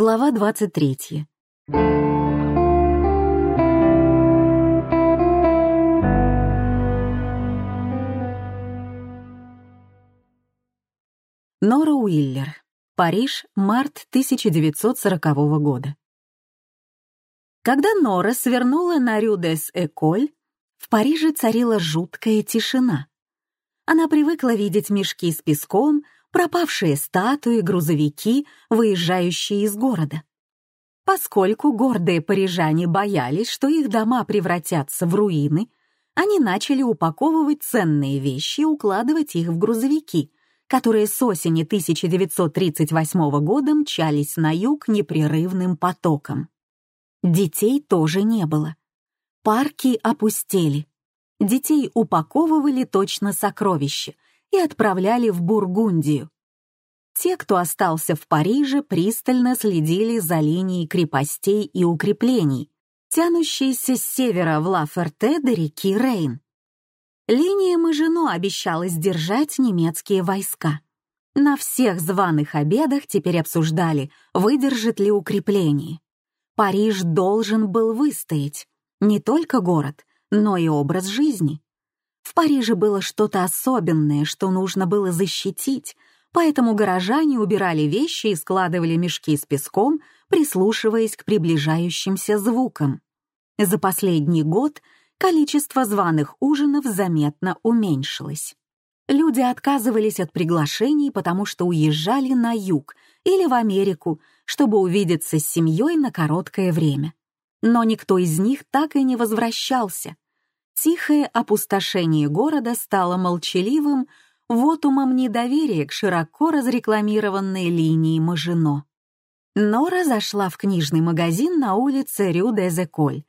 Глава 23. Нора Уиллер. Париж, март 1940 года. Когда Нора свернула на Рю-дес-Эколь, в Париже царила жуткая тишина. Она привыкла видеть мешки с песком, пропавшие статуи, грузовики, выезжающие из города. Поскольку гордые парижане боялись, что их дома превратятся в руины, они начали упаковывать ценные вещи и укладывать их в грузовики, которые с осени 1938 года мчались на юг непрерывным потоком. Детей тоже не было. Парки опустели. Детей упаковывали точно сокровища — и отправляли в Бургундию. Те, кто остался в Париже, пристально следили за линией крепостей и укреплений, тянущейся с севера в Ла-Ферте до реки Рейн. Линия Мажино обещала сдержать немецкие войска. На всех званых обедах теперь обсуждали, выдержит ли укрепление. Париж должен был выстоять. Не только город, но и образ жизни. В Париже было что-то особенное, что нужно было защитить, поэтому горожане убирали вещи и складывали мешки с песком, прислушиваясь к приближающимся звукам. За последний год количество званых ужинов заметно уменьшилось. Люди отказывались от приглашений, потому что уезжали на юг или в Америку, чтобы увидеться с семьей на короткое время. Но никто из них так и не возвращался — Тихое опустошение города стало молчаливым вотумом недоверия к широко разрекламированной линии Мажино. Нора зашла в книжный магазин на улице Рю-де-Зеколь.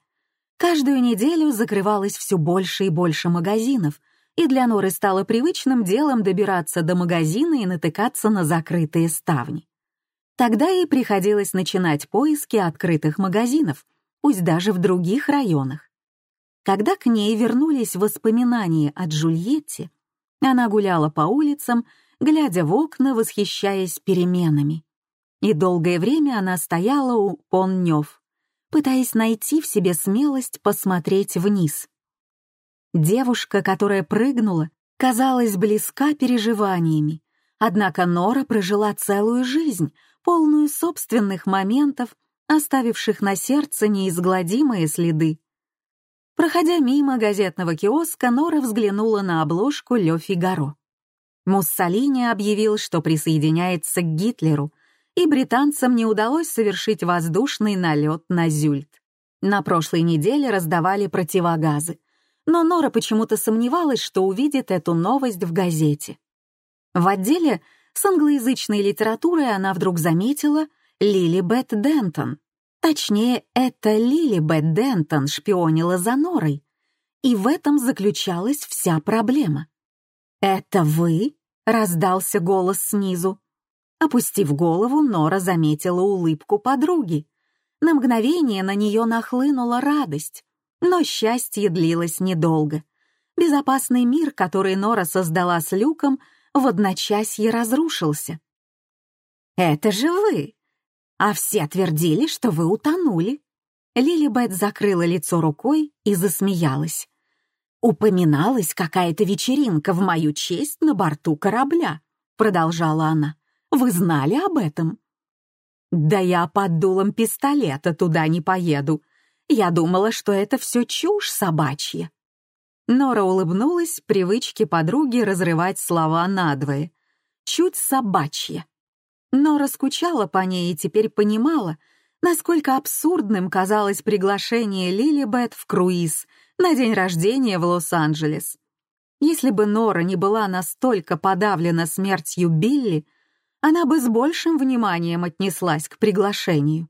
Каждую неделю закрывалось все больше и больше магазинов, и для Норы стало привычным делом добираться до магазина и натыкаться на закрытые ставни. Тогда ей приходилось начинать поиски открытых магазинов, пусть даже в других районах. Когда к ней вернулись воспоминания о Джульетте, она гуляла по улицам, глядя в окна, восхищаясь переменами. И долгое время она стояла у Поннёв, пытаясь найти в себе смелость посмотреть вниз. Девушка, которая прыгнула, казалась близка переживаниями, однако Нора прожила целую жизнь, полную собственных моментов, оставивших на сердце неизгладимые следы. Проходя мимо газетного киоска, Нора взглянула на обложку «Ле Фигаро». Муссолини объявил, что присоединяется к Гитлеру, и британцам не удалось совершить воздушный налет на Зюльт. На прошлой неделе раздавали противогазы, но Нора почему-то сомневалась, что увидит эту новость в газете. В отделе с англоязычной литературой она вдруг заметила Лили Бет Дентон, Точнее, это Лили Бет Дентон шпионила за Норой. И в этом заключалась вся проблема. «Это вы?» — раздался голос снизу. Опустив голову, Нора заметила улыбку подруги. На мгновение на нее нахлынула радость, но счастье длилось недолго. Безопасный мир, который Нора создала с Люком, в одночасье разрушился. «Это же вы!» А все твердили, что вы утонули». Лилибет закрыла лицо рукой и засмеялась. «Упоминалась какая-то вечеринка в мою честь на борту корабля», — продолжала она. «Вы знали об этом?» «Да я под дулом пистолета туда не поеду. Я думала, что это все чушь собачья». Нора улыбнулась привычке подруги разрывать слова надвое. «Чуть собачья» но раскучала по ней и теперь понимала, насколько абсурдным казалось приглашение Лилибет в круиз на день рождения в Лос-Анджелес. Если бы Нора не была настолько подавлена смертью Билли, она бы с большим вниманием отнеслась к приглашению.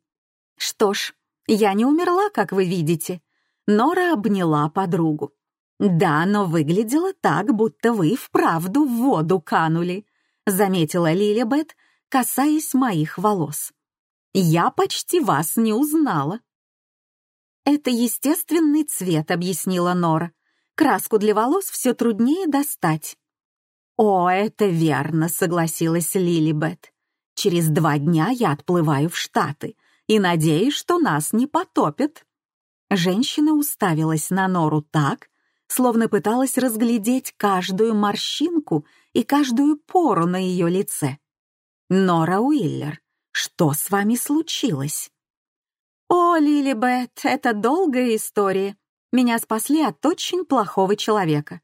Что ж, я не умерла, как вы видите. Нора обняла подругу. Да, но выглядело так, будто вы вправду в воду канули, заметила Лилибет, касаясь моих волос. «Я почти вас не узнала». «Это естественный цвет», — объяснила Нора. «Краску для волос все труднее достать». «О, это верно», — согласилась Лилибет. Через два дня я отплываю в Штаты и надеюсь, что нас не потопят». Женщина уставилась на Нору так, словно пыталась разглядеть каждую морщинку и каждую пору на ее лице. «Нора Уиллер, что с вами случилось?» «О, Лилибет, это долгая история. Меня спасли от очень плохого человека».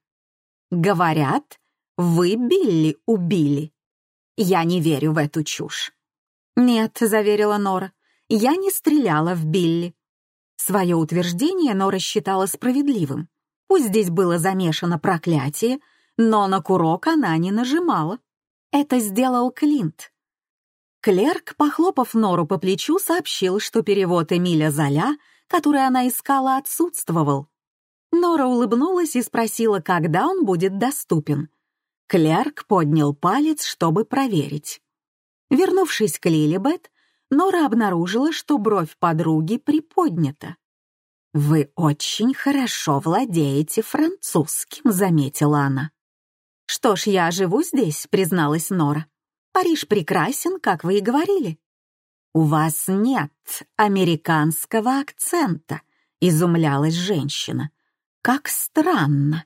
«Говорят, вы Билли убили». «Я не верю в эту чушь». «Нет», — заверила Нора, — «я не стреляла в Билли». Свое утверждение Нора считала справедливым. Пусть здесь было замешано проклятие, но на курок она не нажимала. Это сделал Клинт. Клерк, похлопав Нору по плечу, сообщил, что перевод Эмиля Золя, который она искала, отсутствовал. Нора улыбнулась и спросила, когда он будет доступен. Клерк поднял палец, чтобы проверить. Вернувшись к Лилибет, Нора обнаружила, что бровь подруги приподнята. «Вы очень хорошо владеете французским», — заметила она. «Что ж, я живу здесь», — призналась Нора. «Париж прекрасен, как вы и говорили». «У вас нет американского акцента», — изумлялась женщина. «Как странно».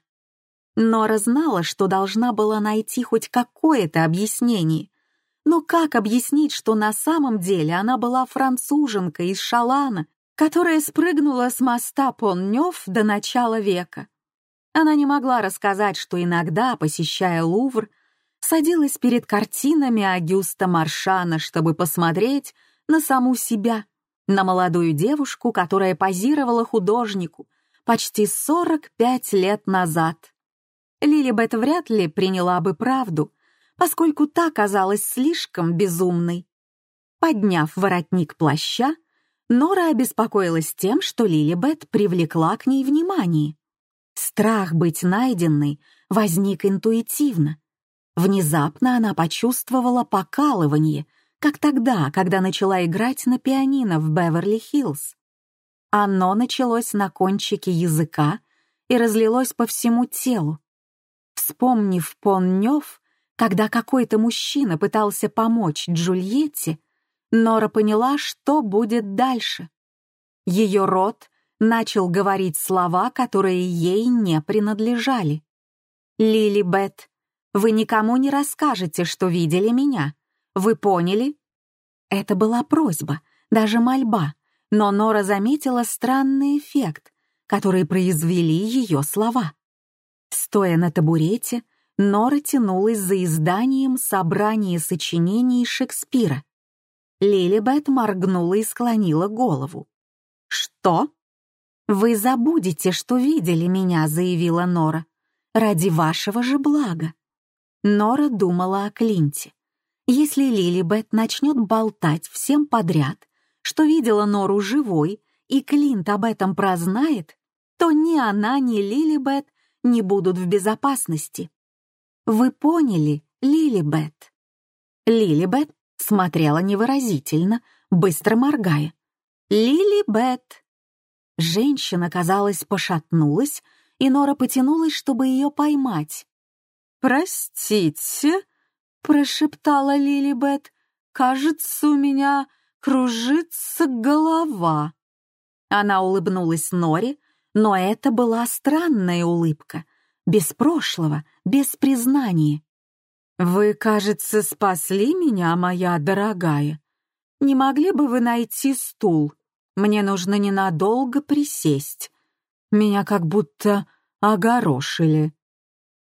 Нора знала, что должна была найти хоть какое-то объяснение. Но как объяснить, что на самом деле она была француженкой из Шалана, которая спрыгнула с моста Поннёв до начала века. Она не могла рассказать, что иногда, посещая Лувр, садилась перед картинами Агюста Маршана, чтобы посмотреть на саму себя, на молодую девушку, которая позировала художнику почти 45 лет назад. Лилибет вряд ли приняла бы правду, поскольку та казалась слишком безумной. Подняв воротник плаща, Нора обеспокоилась тем, что Лилибет привлекла к ней внимание. Страх быть найденной возник интуитивно. Внезапно она почувствовала покалывание, как тогда, когда начала играть на пианино в Беверли-Хиллз. Оно началось на кончике языка и разлилось по всему телу. Вспомнив Поннёв, когда какой-то мужчина пытался помочь Джульетте, Нора поняла, что будет дальше. Ее рот начал говорить слова, которые ей не принадлежали. «Лили Бет, вы никому не расскажете, что видели меня. Вы поняли?» Это была просьба, даже мольба, но Нора заметила странный эффект, который произвели ее слова. Стоя на табурете, Нора тянулась за изданием собрания сочинений Шекспира. Лилибет моргнула и склонила голову. «Что?» «Вы забудете, что видели меня», — заявила Нора. «Ради вашего же блага». Нора думала о Клинте. Если Лилибет начнет болтать всем подряд, что видела Нору живой, и Клинт об этом прознает, то ни она, ни Лилибет не будут в безопасности. Вы поняли, Лилибет? Лилибет смотрела невыразительно, быстро моргая. «Лили Бет!» Женщина, казалось, пошатнулась, и Нора потянулась, чтобы ее поймать. «Простите», — прошептала Лили Бет, — «кажется, у меня кружится голова». Она улыбнулась Норе, но это была странная улыбка, без прошлого, без признания. «Вы, кажется, спасли меня, моя дорогая. Не могли бы вы найти стул? Мне нужно ненадолго присесть. Меня как будто огорошили».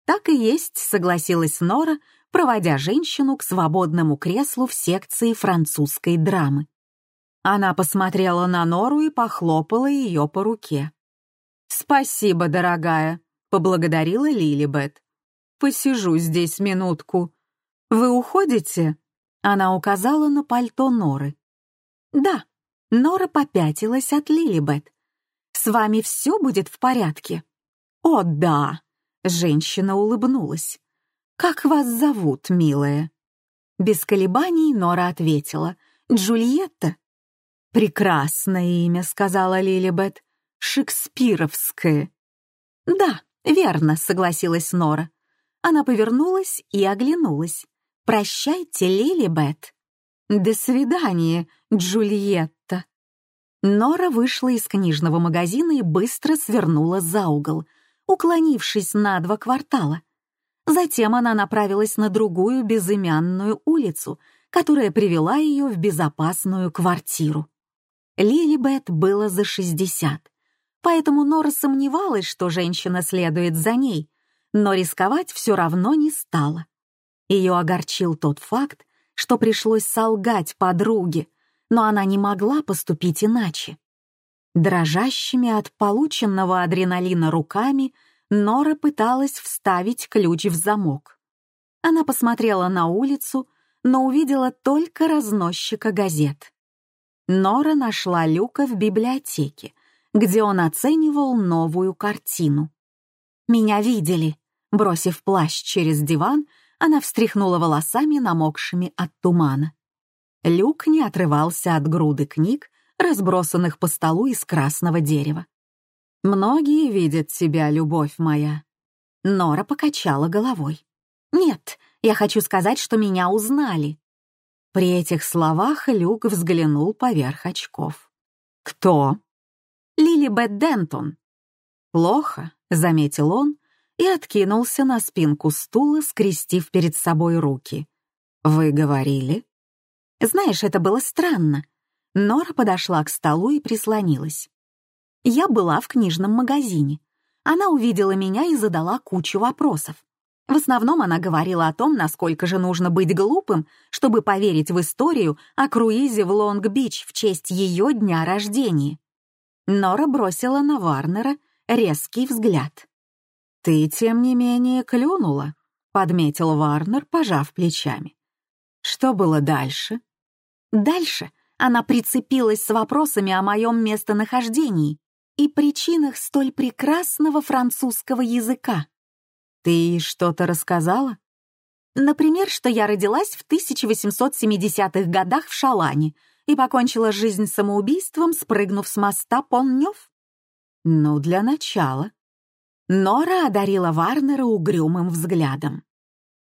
«Так и есть», — согласилась Нора, проводя женщину к свободному креслу в секции французской драмы. Она посмотрела на Нору и похлопала ее по руке. «Спасибо, дорогая», — поблагодарила Лилибет. Посижу здесь минутку. Вы уходите?» Она указала на пальто Норы. «Да». Нора попятилась от Лилибет. «С вами все будет в порядке?» «О, да!» Женщина улыбнулась. «Как вас зовут, милая?» Без колебаний Нора ответила. «Джульетта». «Прекрасное имя», — сказала Лилибет. «Шекспировское». «Да, верно», — согласилась Нора. Она повернулась и оглянулась. «Прощайте, Лили Бет». «До свидания, Джульетта». Нора вышла из книжного магазина и быстро свернула за угол, уклонившись на два квартала. Затем она направилась на другую безымянную улицу, которая привела ее в безопасную квартиру. Лилибет было за 60, поэтому Нора сомневалась, что женщина следует за ней, но рисковать все равно не стала. Ее огорчил тот факт, что пришлось солгать подруге, но она не могла поступить иначе. Дрожащими от полученного адреналина руками Нора пыталась вставить ключ в замок. Она посмотрела на улицу, но увидела только разносчика газет. Нора нашла Люка в библиотеке, где он оценивал новую картину. «Меня видели», бросив плащ через диван, она встряхнула волосами, намокшими от тумана. Люк не отрывался от груды книг, разбросанных по столу из красного дерева. «Многие видят тебя, любовь моя». Нора покачала головой. «Нет, я хочу сказать, что меня узнали». При этих словах Люк взглянул поверх очков. «Кто?» «Лили Бет Дентон». «Плохо», — заметил он и откинулся на спинку стула, скрестив перед собой руки. «Вы говорили?» «Знаешь, это было странно». Нора подошла к столу и прислонилась. Я была в книжном магазине. Она увидела меня и задала кучу вопросов. В основном она говорила о том, насколько же нужно быть глупым, чтобы поверить в историю о круизе в Лонг-Бич в честь ее дня рождения. Нора бросила на Варнера резкий взгляд. «Ты, тем не менее, клюнула», — подметил Варнер, пожав плечами. «Что было дальше?» «Дальше она прицепилась с вопросами о моем местонахождении и причинах столь прекрасного французского языка. Ты что-то рассказала? Например, что я родилась в 1870-х годах в Шалане и покончила жизнь самоубийством, спрыгнув с моста Поннёв. Ну, для начала. Нора одарила Варнера угрюмым взглядом.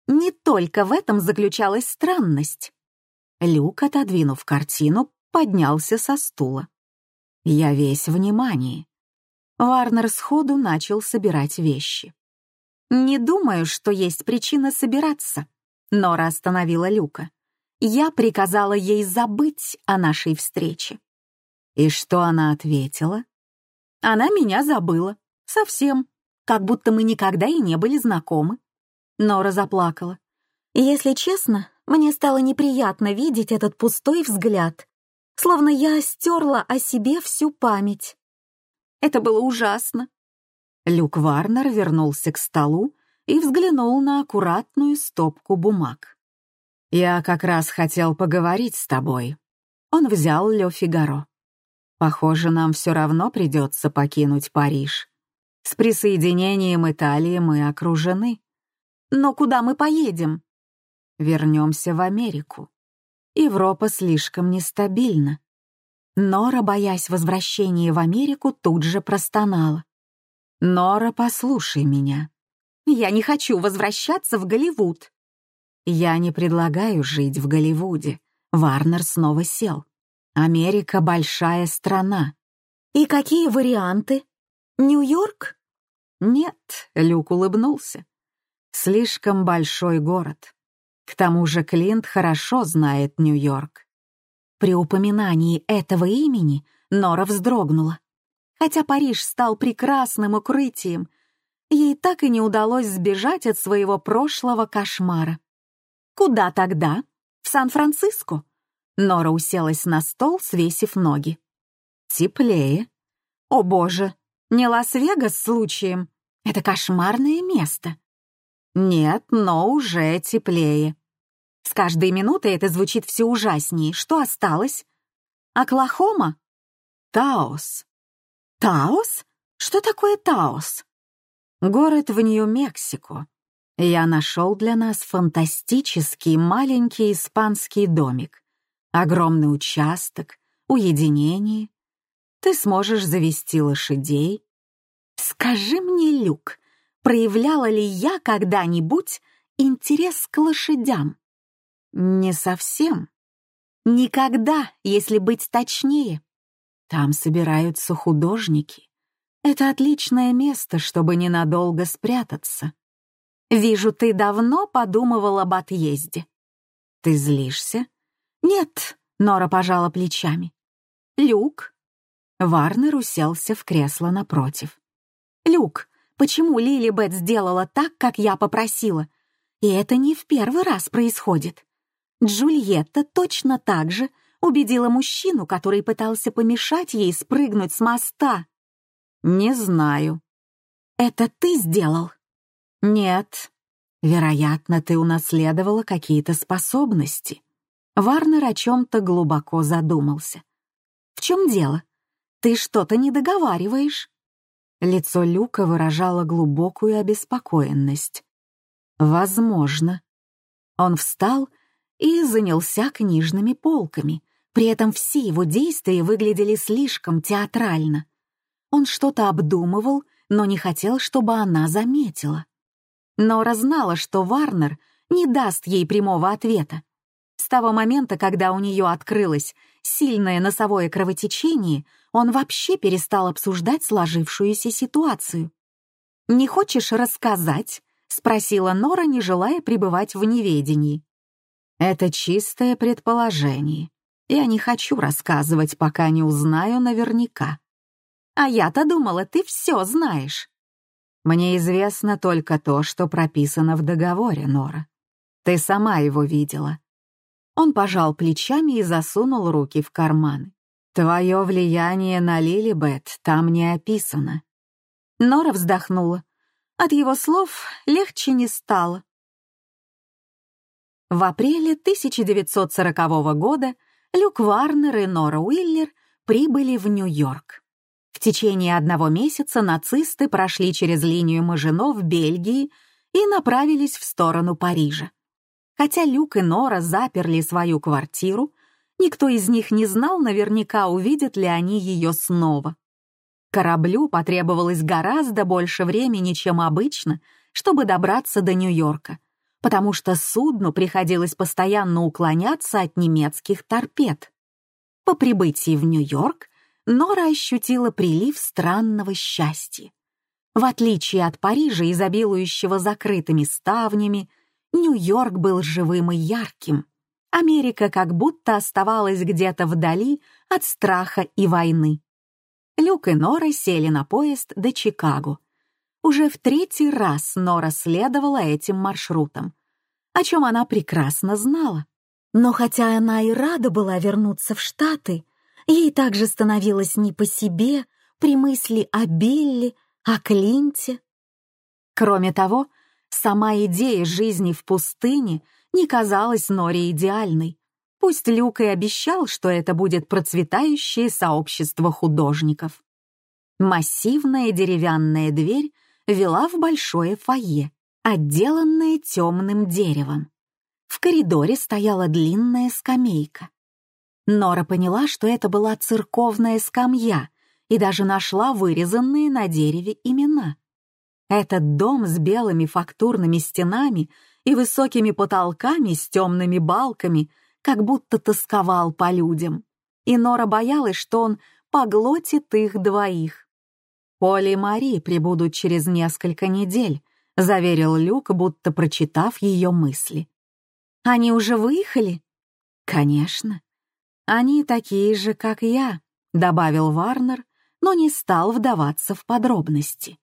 Не только в этом заключалась странность. Люк, отодвинув картину, поднялся со стула. Я весь внимание. Варнер сходу начал собирать вещи. «Не думаю, что есть причина собираться», — Нора остановила Люка. «Я приказала ей забыть о нашей встрече». «И что она ответила?» «Она меня забыла. Совсем. Как будто мы никогда и не были знакомы». Нора заплакала. «Если честно, мне стало неприятно видеть этот пустой взгляд, словно я стерла о себе всю память. Это было ужасно. Люк Варнер вернулся к столу и взглянул на аккуратную стопку бумаг. «Я как раз хотел поговорить с тобой». Он взял Ле Фигаро. «Похоже, нам все равно придется покинуть Париж. С присоединением Италии мы окружены. Но куда мы поедем?» «Вернемся в Америку. Европа слишком нестабильна. Нора, боясь возвращения в Америку, тут же простонала. «Нора, послушай меня. Я не хочу возвращаться в Голливуд». «Я не предлагаю жить в Голливуде». Варнер снова сел. «Америка — большая страна». «И какие варианты? Нью-Йорк?» «Нет», — Люк улыбнулся. «Слишком большой город. К тому же Клинт хорошо знает Нью-Йорк. При упоминании этого имени Нора вздрогнула. Хотя Париж стал прекрасным укрытием, ей так и не удалось сбежать от своего прошлого кошмара. «Куда тогда? В Сан-Франциско?» Нора уселась на стол, свесив ноги. «Теплее». «О боже, не Лас-Вегас случаем? Это кошмарное место». Нет, но уже теплее. С каждой минутой это звучит все ужаснее. Что осталось? Оклахома? Таос. Таос? Что такое Таос? Город в Нью-Мексико. Я нашел для нас фантастический маленький испанский домик. Огромный участок, уединение. Ты сможешь завести лошадей. Скажи мне, Люк, проявляла ли я когда-нибудь интерес к лошадям? Не совсем. Никогда, если быть точнее. Там собираются художники. Это отличное место, чтобы ненадолго спрятаться. Вижу, ты давно подумывал об отъезде. Ты злишься? Нет, Нора пожала плечами. Люк. Варнер уселся в кресло напротив. Люк, почему Лили Бет сделала так, как я попросила? И это не в первый раз происходит. Джульетта точно так же убедила мужчину, который пытался помешать ей спрыгнуть с моста. «Не знаю». «Это ты сделал?» «Нет. Вероятно, ты унаследовала какие-то способности». Варнер о чем-то глубоко задумался. «В чем дело? Ты что-то не договариваешь?» Лицо Люка выражало глубокую обеспокоенность. «Возможно». Он встал и занялся книжными полками, при этом все его действия выглядели слишком театрально. Он что-то обдумывал, но не хотел, чтобы она заметила. Нора знала, что Варнер не даст ей прямого ответа. С того момента, когда у нее открылось сильное носовое кровотечение, он вообще перестал обсуждать сложившуюся ситуацию. «Не хочешь рассказать?» — спросила Нора, не желая пребывать в неведении. «Это чистое предположение. Я не хочу рассказывать, пока не узнаю наверняка. А я-то думала, ты все знаешь. Мне известно только то, что прописано в договоре, Нора. Ты сама его видела. Он пожал плечами и засунул руки в карманы. Твое влияние на Лилибет там не описано. Нора вздохнула. От его слов легче не стало. В апреле 1940 года Люк Варнер и Нора Уиллер прибыли в Нью-Йорк. В течение одного месяца нацисты прошли через линию Мажино в Бельгии и направились в сторону Парижа. Хотя Люк и Нора заперли свою квартиру, никто из них не знал наверняка, увидят ли они ее снова. Кораблю потребовалось гораздо больше времени, чем обычно, чтобы добраться до Нью-Йорка, потому что судну приходилось постоянно уклоняться от немецких торпед. По прибытии в Нью-Йорк Нора ощутила прилив странного счастья. В отличие от Парижа, изобилующего закрытыми ставнями, Нью-Йорк был живым и ярким. Америка как будто оставалась где-то вдали от страха и войны. Люк и Нора сели на поезд до Чикаго, уже в третий раз Нора следовала этим маршрутам, о чем она прекрасно знала. Но хотя она и рада была вернуться в Штаты, ей также становилось не по себе при мысли о Билли, о Клинте. Кроме того, сама идея жизни в пустыне не казалась Норе идеальной. Пусть Люк и обещал, что это будет процветающее сообщество художников. Массивная деревянная дверь вела в большое фойе, отделанное темным деревом. В коридоре стояла длинная скамейка. Нора поняла, что это была церковная скамья, и даже нашла вырезанные на дереве имена. Этот дом с белыми фактурными стенами и высокими потолками с темными балками как будто тосковал по людям, и Нора боялась, что он поглотит их двоих. «Поле и Мари прибудут через несколько недель», — заверил Люк, будто прочитав ее мысли. «Они уже выехали?» «Конечно. Они такие же, как я», — добавил Варнер, но не стал вдаваться в подробности.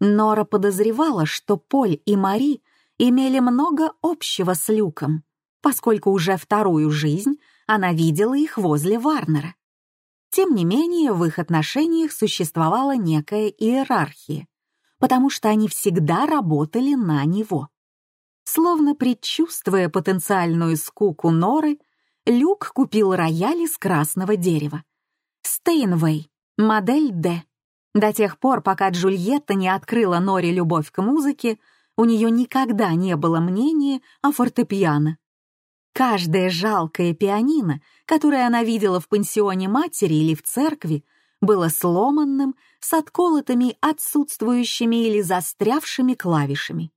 Нора подозревала, что Поль и Мари имели много общего с Люком, поскольку уже вторую жизнь она видела их возле Варнера. Тем не менее, в их отношениях существовала некая иерархия, потому что они всегда работали на него. Словно предчувствуя потенциальную скуку Норы, Люк купил рояль из красного дерева. Стейнвей, модель D. До тех пор, пока Джульетта не открыла Норе любовь к музыке, у нее никогда не было мнения о фортепиано. Каждое жалкое пианино, которое она видела в пансионе матери или в церкви, было сломанным, с отколотыми, отсутствующими или застрявшими клавишами.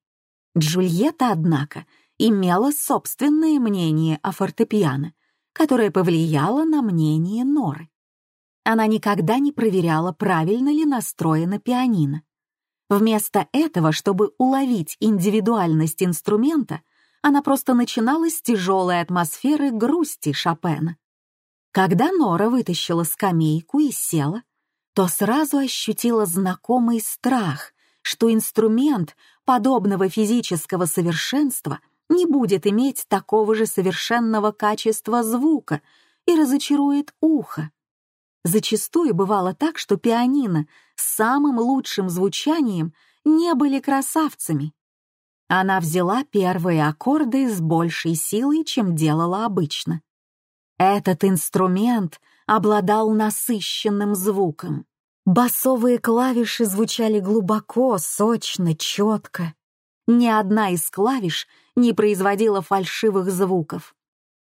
Джульетта, однако, имела собственное мнение о фортепиано, которое повлияло на мнение Норы. Она никогда не проверяла, правильно ли настроена пианино. Вместо этого, чтобы уловить индивидуальность инструмента, она просто начинала с тяжелой атмосферы грусти Шопена. Когда Нора вытащила скамейку и села, то сразу ощутила знакомый страх, что инструмент подобного физического совершенства не будет иметь такого же совершенного качества звука и разочарует ухо. Зачастую бывало так, что пианино с самым лучшим звучанием не были красавцами. Она взяла первые аккорды с большей силой, чем делала обычно. Этот инструмент обладал насыщенным звуком. Басовые клавиши звучали глубоко, сочно, четко. Ни одна из клавиш не производила фальшивых звуков.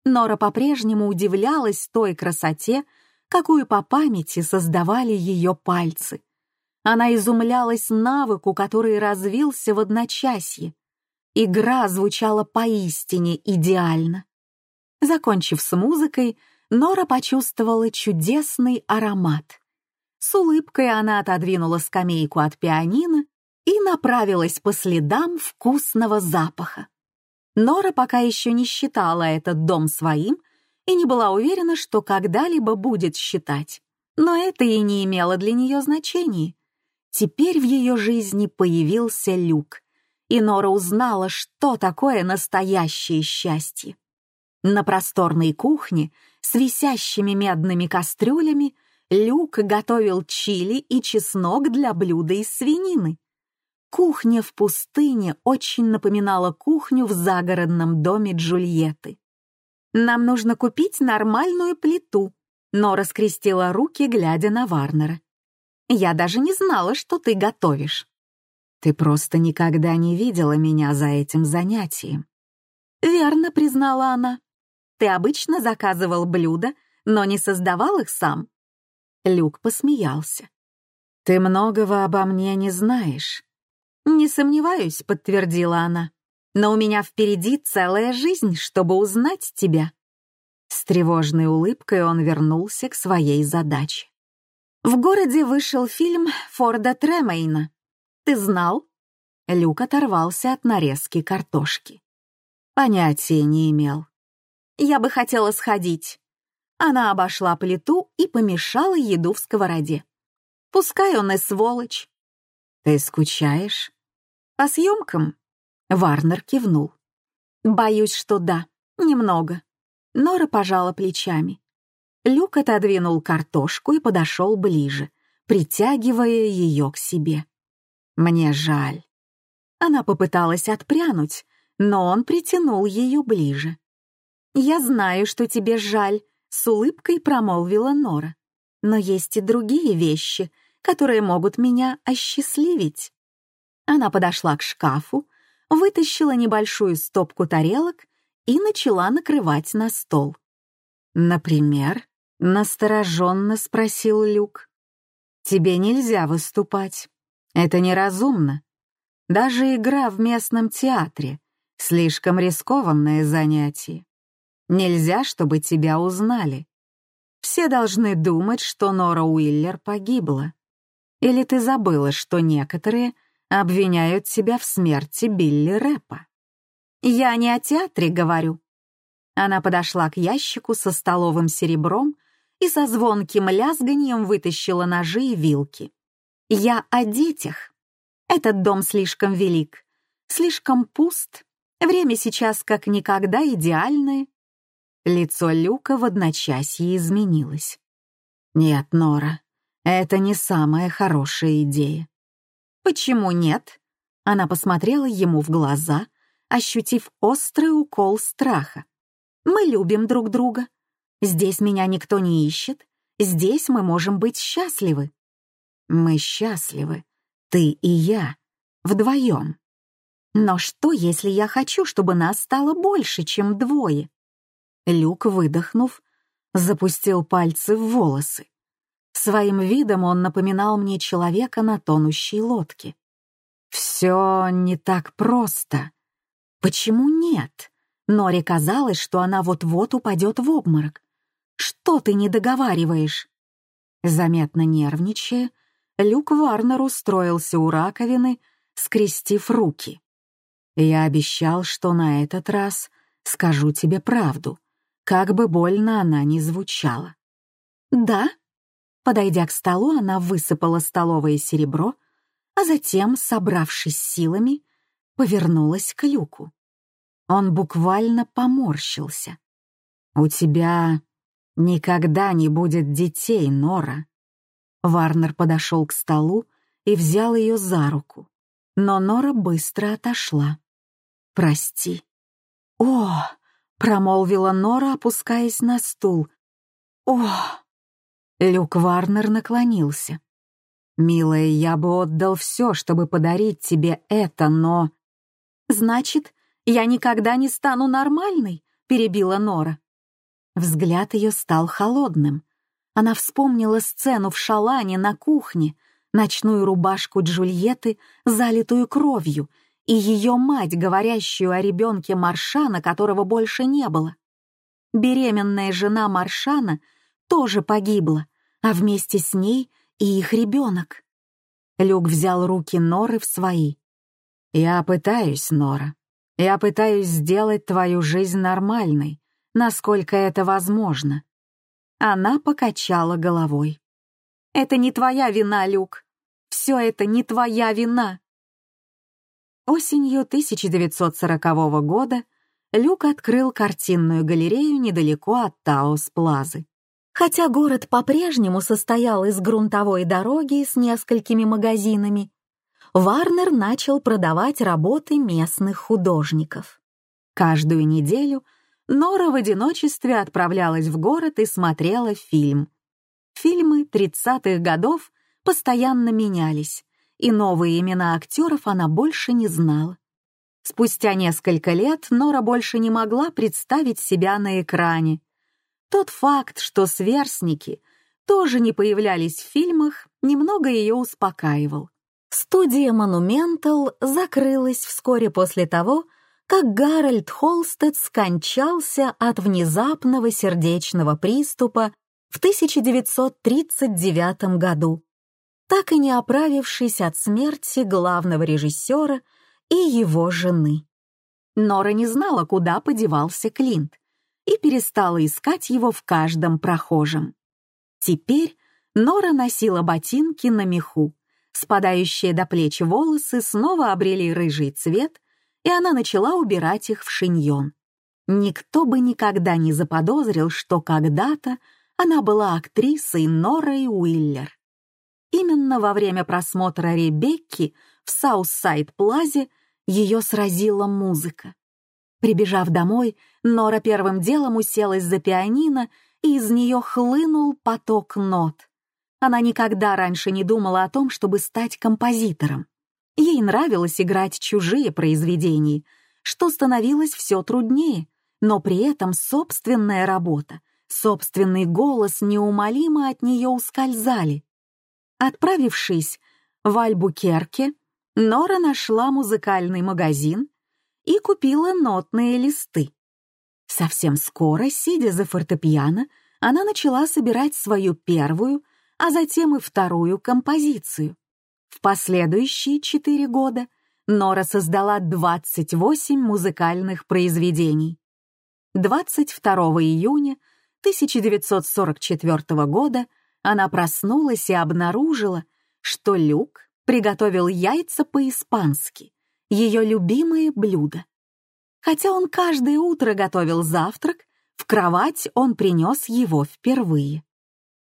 Нора по-прежнему удивлялась той красоте, какую по памяти создавали ее пальцы. Она изумлялась навыку, который развился в одночасье. Игра звучала поистине идеально. Закончив с музыкой, Нора почувствовала чудесный аромат. С улыбкой она отодвинула скамейку от пианино и направилась по следам вкусного запаха. Нора пока еще не считала этот дом своим и не была уверена, что когда-либо будет считать. Но это и не имело для нее значения. Теперь в ее жизни появился люк, и Нора узнала, что такое настоящее счастье. На просторной кухне с висящими медными кастрюлями Люк готовил чили и чеснок для блюда из свинины. Кухня в пустыне очень напоминала кухню в загородном доме Джульетты. «Нам нужно купить нормальную плиту», но раскрестила руки, глядя на Варнера. «Я даже не знала, что ты готовишь». «Ты просто никогда не видела меня за этим занятием». «Верно», — признала она. Ты обычно заказывал блюда, но не создавал их сам?» Люк посмеялся. «Ты многого обо мне не знаешь». «Не сомневаюсь», — подтвердила она. «Но у меня впереди целая жизнь, чтобы узнать тебя». С тревожной улыбкой он вернулся к своей задаче. В городе вышел фильм Форда Тремейна. Ты знал? Люк оторвался от нарезки картошки. Понятия не имел. Я бы хотела сходить». Она обошла плиту и помешала еду в сковороде. Пускай он и сволочь. «Ты скучаешь?» «По съемкам?» Варнер кивнул. «Боюсь, что да, немного». Нора пожала плечами. Люк отодвинул картошку и подошел ближе, притягивая ее к себе. «Мне жаль». Она попыталась отпрянуть, но он притянул ее ближе. «Я знаю, что тебе жаль», — с улыбкой промолвила Нора. «Но есть и другие вещи, которые могут меня осчастливить». Она подошла к шкафу, вытащила небольшую стопку тарелок и начала накрывать на стол. «Например?» — настороженно спросил Люк. «Тебе нельзя выступать. Это неразумно. Даже игра в местном театре — слишком рискованное занятие. Нельзя, чтобы тебя узнали. Все должны думать, что Нора Уиллер погибла. Или ты забыла, что некоторые обвиняют тебя в смерти Билли Рэпа? Я не о театре говорю. Она подошла к ящику со столовым серебром и со звонким лязганием вытащила ножи и вилки. Я о детях. Этот дом слишком велик, слишком пуст. Время сейчас как никогда идеальное. Лицо Люка в одночасье изменилось. «Нет, Нора, это не самая хорошая идея». «Почему нет?» Она посмотрела ему в глаза, ощутив острый укол страха. «Мы любим друг друга. Здесь меня никто не ищет. Здесь мы можем быть счастливы». «Мы счастливы, ты и я, вдвоем. Но что, если я хочу, чтобы нас стало больше, чем двое?» Люк, выдохнув, запустил пальцы в волосы. Своим видом он напоминал мне человека на тонущей лодке. «Все не так просто. Почему нет?» Норе казалось, что она вот-вот упадет в обморок. «Что ты не договариваешь?» Заметно нервничая, Люк Варнер устроился у раковины, скрестив руки. «Я обещал, что на этот раз скажу тебе правду, как бы больно она ни звучала». «Да?» Подойдя к столу, она высыпала столовое серебро, а затем, собравшись силами, повернулась к Люку. Он буквально поморщился. «У тебя никогда не будет детей, Нора». Варнер подошел к столу и взял ее за руку, но Нора быстро отошла. «Прости». «О!» — промолвила Нора, опускаясь на стул. «О!» Люк Варнер наклонился. «Милая, я бы отдал все, чтобы подарить тебе это, но...» «Значит, я никогда не стану нормальной?» — перебила Нора. Взгляд ее стал холодным. Она вспомнила сцену в шалане на кухне, ночную рубашку Джульетты, залитую кровью, и ее мать, говорящую о ребенке Маршана, которого больше не было. Беременная жена Маршана — тоже погибла, а вместе с ней и их ребенок. Люк взял руки Норы в свои. «Я пытаюсь, Нора. Я пытаюсь сделать твою жизнь нормальной, насколько это возможно». Она покачала головой. «Это не твоя вина, Люк. Все это не твоя вина». Осенью 1940 года Люк открыл картинную галерею недалеко от Таос-Плазы. Хотя город по-прежнему состоял из грунтовой дороги с несколькими магазинами, Варнер начал продавать работы местных художников. Каждую неделю Нора в одиночестве отправлялась в город и смотрела фильм. Фильмы 30-х годов постоянно менялись, и новые имена актеров она больше не знала. Спустя несколько лет Нора больше не могла представить себя на экране, тот факт, что сверстники тоже не появлялись в фильмах, немного ее успокаивал. Студия «Монументал» закрылась вскоре после того, как Гарольд Холстед скончался от внезапного сердечного приступа в 1939 году, так и не оправившись от смерти главного режиссера и его жены. Нора не знала, куда подевался Клинт, и перестала искать его в каждом прохожем. Теперь Нора носила ботинки на меху, спадающие до плеч волосы снова обрели рыжий цвет, и она начала убирать их в шиньон. Никто бы никогда не заподозрил, что когда-то она была актрисой Норой Уиллер. Именно во время просмотра Ребекки в Саутсайд-Плазе ее сразила музыка. Прибежав домой, Нора первым делом уселась за пианино, и из нее хлынул поток нот. Она никогда раньше не думала о том, чтобы стать композитором. Ей нравилось играть чужие произведения, что становилось все труднее, но при этом собственная работа, собственный голос неумолимо от нее ускользали. Отправившись в Альбукерке, Нора нашла музыкальный магазин и купила нотные листы. Совсем скоро, сидя за фортепиано, она начала собирать свою первую, а затем и вторую композицию. В последующие четыре года Нора создала 28 музыкальных произведений. 22 июня 1944 года она проснулась и обнаружила, что Люк приготовил яйца по-испански ее любимое блюдо. Хотя он каждое утро готовил завтрак, в кровать он принес его впервые.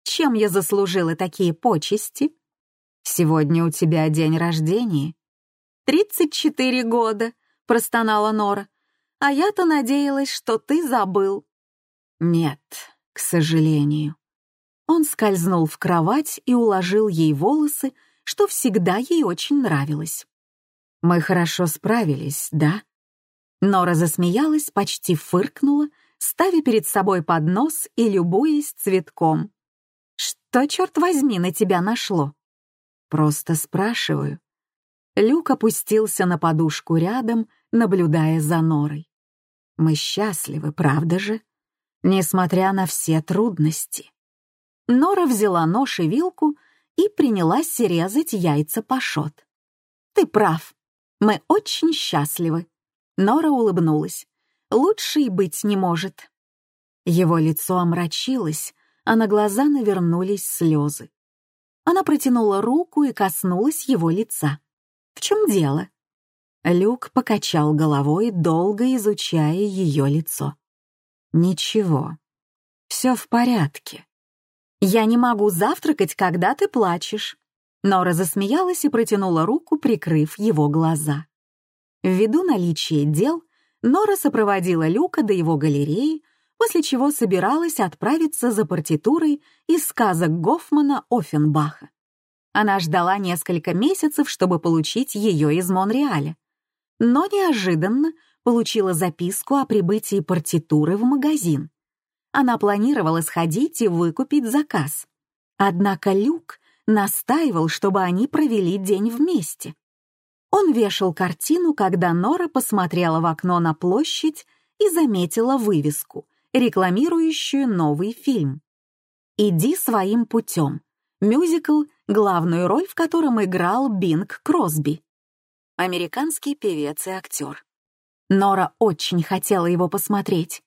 Чем я заслужила такие почести? Сегодня у тебя день рождения. «Тридцать четыре года», — простонала Нора. «А я-то надеялась, что ты забыл». «Нет, к сожалению». Он скользнул в кровать и уложил ей волосы, что всегда ей очень нравилось. Мы хорошо справились, да?» Нора засмеялась, почти фыркнула, ставя перед собой поднос и любуясь цветком. «Что, черт возьми, на тебя нашло?» «Просто спрашиваю». Люк опустился на подушку рядом, наблюдая за Норой. Мы счастливы, правда же? Несмотря на все трудности. Нора взяла нож и вилку и принялась резать яйца пашот. «Ты прав. Мы очень счастливы». Нора улыбнулась. «Лучше и быть не может». Его лицо омрачилось, а на глаза навернулись слезы. Она протянула руку и коснулась его лица. «В чем дело?» Люк покачал головой, долго изучая ее лицо. «Ничего. Все в порядке. Я не могу завтракать, когда ты плачешь». Нора засмеялась и протянула руку, прикрыв его глаза. Ввиду наличия дел, Нора сопроводила Люка до его галереи, после чего собиралась отправиться за партитурой из сказок Гофмана Оффенбаха. Она ждала несколько месяцев, чтобы получить ее из Монреаля, но неожиданно получила записку о прибытии партитуры в магазин. Она планировала сходить и выкупить заказ. Однако Люк настаивал, чтобы они провели день вместе. Он вешал картину, когда Нора посмотрела в окно на площадь и заметила вывеску рекламирующую новый фильм. «Иди своим путем» — мюзикл, главную роль в котором играл Бинг Кросби. Американский певец и актер. Нора очень хотела его посмотреть.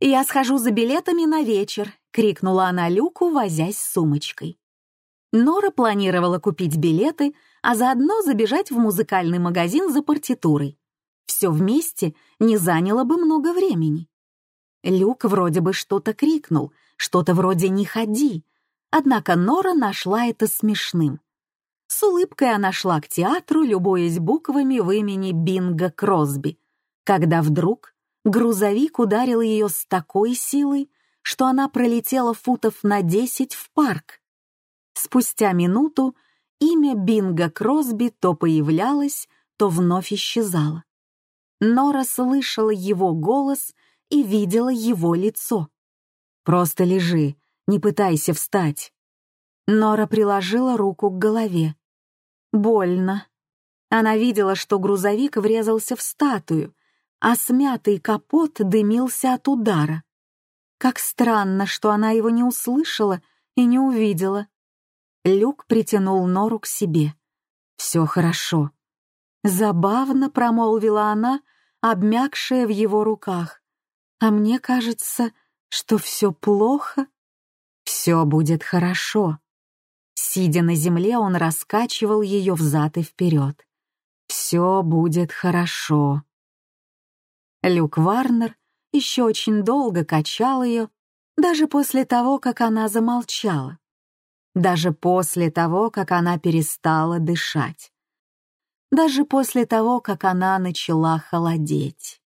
«Я схожу за билетами на вечер», — крикнула она Люку, возясь с сумочкой. Нора планировала купить билеты, а заодно забежать в музыкальный магазин за партитурой. Все вместе не заняло бы много времени. Люк вроде бы что-то крикнул, что-то вроде «не ходи», однако Нора нашла это смешным. С улыбкой она шла к театру, любуясь буквами в имени Бинга Кросби, когда вдруг грузовик ударил ее с такой силой, что она пролетела футов на десять в парк. Спустя минуту имя Бинга Кросби то появлялось, то вновь исчезало. Нора слышала его голос и видела его лицо. «Просто лежи, не пытайся встать». Нора приложила руку к голове. Больно. Она видела, что грузовик врезался в статую, а смятый капот дымился от удара. Как странно, что она его не услышала и не увидела. Люк притянул Нору к себе. «Все хорошо». Забавно промолвила она, обмякшая в его руках а мне кажется, что все плохо. Все будет хорошо. Сидя на земле, он раскачивал ее взад и вперед. Все будет хорошо. Люк Варнер еще очень долго качал ее, даже после того, как она замолчала. Даже после того, как она перестала дышать. Даже после того, как она начала холодеть.